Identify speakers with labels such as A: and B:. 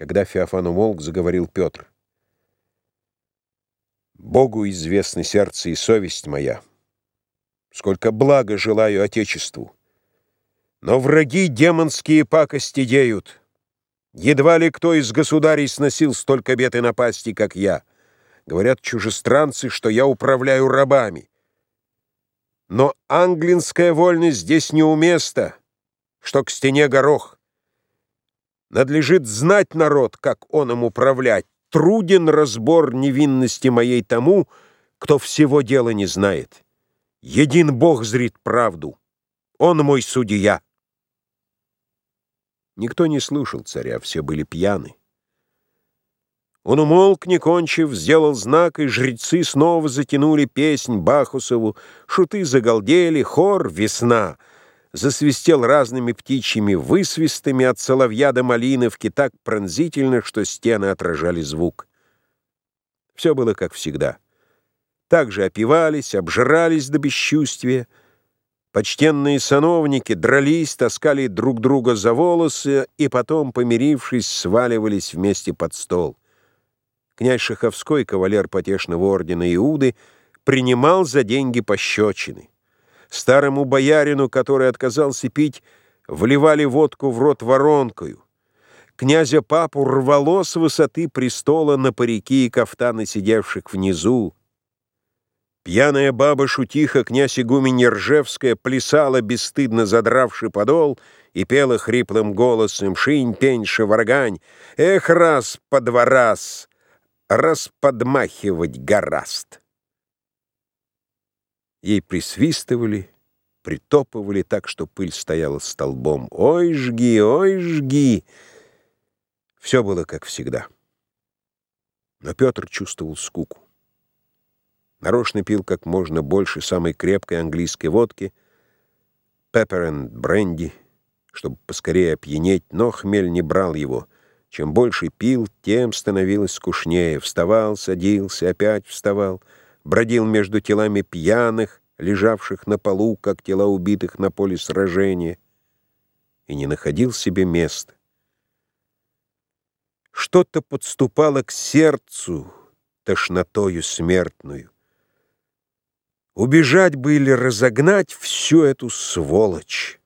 A: Когда Феофан умолк, заговорил Петр. «Богу известны сердце и совесть моя. Сколько блага желаю Отечеству. Но враги демонские пакости деют. Едва ли кто из государей сносил столько бед и напасти, как я. Говорят чужестранцы, что я управляю рабами. Но англинская вольность здесь неуместна, что к стене горох. Надлежит знать народ, как он им управлять. Труден разбор невинности моей тому, кто всего дела не знает. Един Бог зрит правду. Он мой судья. Никто не слушал царя, все были пьяны. Он умолк, не кончив, сделал знак, и жрецы снова затянули песнь Бахусову, шуты загалдели, хор «Весна» засвистел разными птичьими высвистами от соловья до малиновки так пронзительно, что стены отражали звук. Все было как всегда. Так же опивались, обжирались до бесчувствия. Почтенные сановники дрались, таскали друг друга за волосы и потом, помирившись, сваливались вместе под стол. Князь Шаховской, кавалер потешного ордена Иуды, принимал за деньги пощечины. Старому боярину, который отказался пить, вливали водку в рот воронкою. Князя папу рвало с высоты престола на парики и кафтаны сидевших внизу. Пьяная баба-шутиха, князь игуменья Ржевская, плясала, бесстыдно задравши подол, и пела хриплым голосом «Шинь, пень, шеваргань! Эх, раз по два! Раз подмахивать гораст!» Ей присвистывали, притопывали так, что пыль стояла столбом. «Ой, жги, ой, жги!» Все было как всегда. Но Петр чувствовал скуку. Нарочно пил как можно больше самой крепкой английской водки, pepper and brandy, чтобы поскорее опьянеть, но хмель не брал его. Чем больше пил, тем становилось скучнее. Вставал, садился, опять вставал — бродил между телами пьяных, лежавших на полу, как тела убитых на поле сражения, и не находил себе места. Что-то подступало к сердцу тошнотою смертную. Убежать бы или разогнать всю эту сволочь.